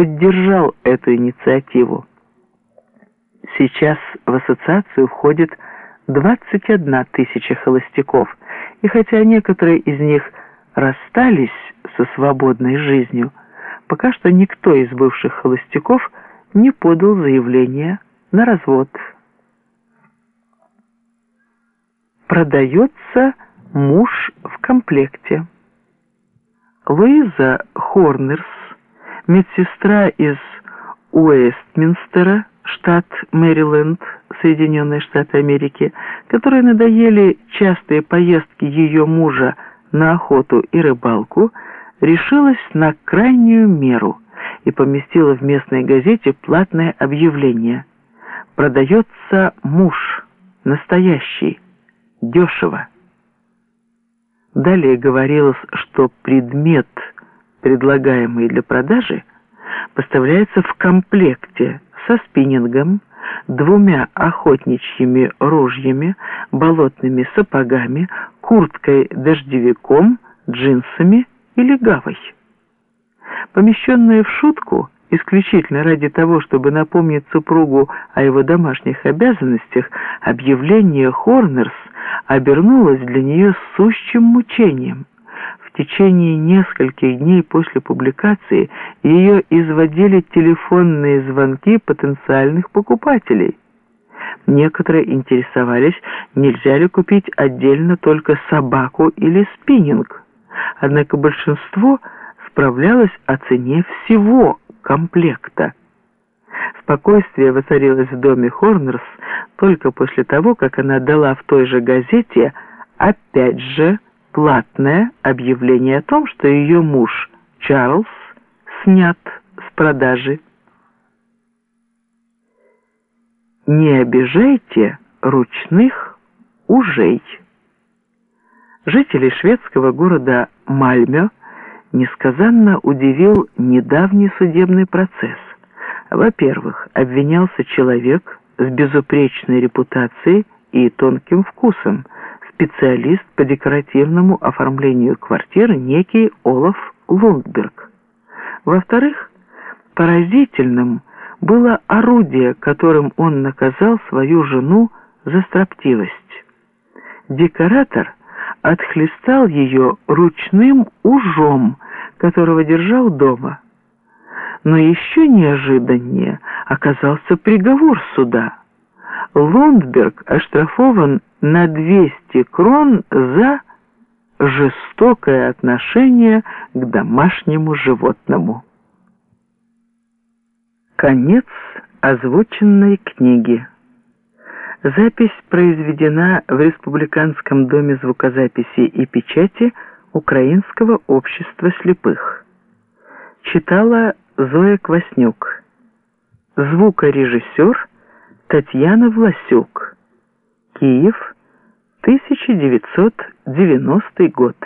поддержал эту инициативу. Сейчас в ассоциацию входит 21 тысяча холостяков, и хотя некоторые из них расстались со свободной жизнью, пока что никто из бывших холостяков не подал заявление на развод. Продается муж в комплекте. Луиза Хорнерс, медсестра из Уэстминстера, штат Мэриленд, Соединенные Штаты Америки, которой надоели частые поездки ее мужа на охоту и рыбалку, решилась на крайнюю меру и поместила в местной газете платное объявление. «Продается муж, настоящий, дешево». Далее говорилось, что предмет, предлагаемый для продажи, поставляется в комплекте со спиннингом, двумя охотничьими ружьями, болотными сапогами, курткой-дождевиком, джинсами или гавой. Помещенное в шутку, исключительно ради того, чтобы напомнить супругу о его домашних обязанностях, объявление Хорнерс обернулось для нее сущим мучением. В течение нескольких дней после публикации ее изводили телефонные звонки потенциальных покупателей. Некоторые интересовались, нельзя ли купить отдельно только собаку или спиннинг. Однако большинство справлялось о цене всего комплекта. Спокойствие воцарилось в доме Хорнерс только после того, как она дала в той же газете опять же платное объявление о том, что ее муж Чарльз снят с продажи. Не обижайте ручных ужей. Жителей шведского города Мальмё несказанно удивил недавний судебный процесс. Во-первых, обвинялся человек с безупречной репутацией и тонким вкусом, специалист по декоративному оформлению квартиры некий Олаф Лундберг. Во-вторых, поразительным было орудие, которым он наказал свою жену за строптивость. Декоратор отхлестал ее ручным ужом, которого держал дома. Но еще неожиданнее оказался приговор суда. Лундберг оштрафован на 200 крон за жестокое отношение к домашнему животному. Конец озвученной книги. Запись произведена в Республиканском доме звукозаписи и печати Украинского общества слепых. Читала Зоя Кваснюк. Звукорежиссер Татьяна Власюк. Киев, 1990 год.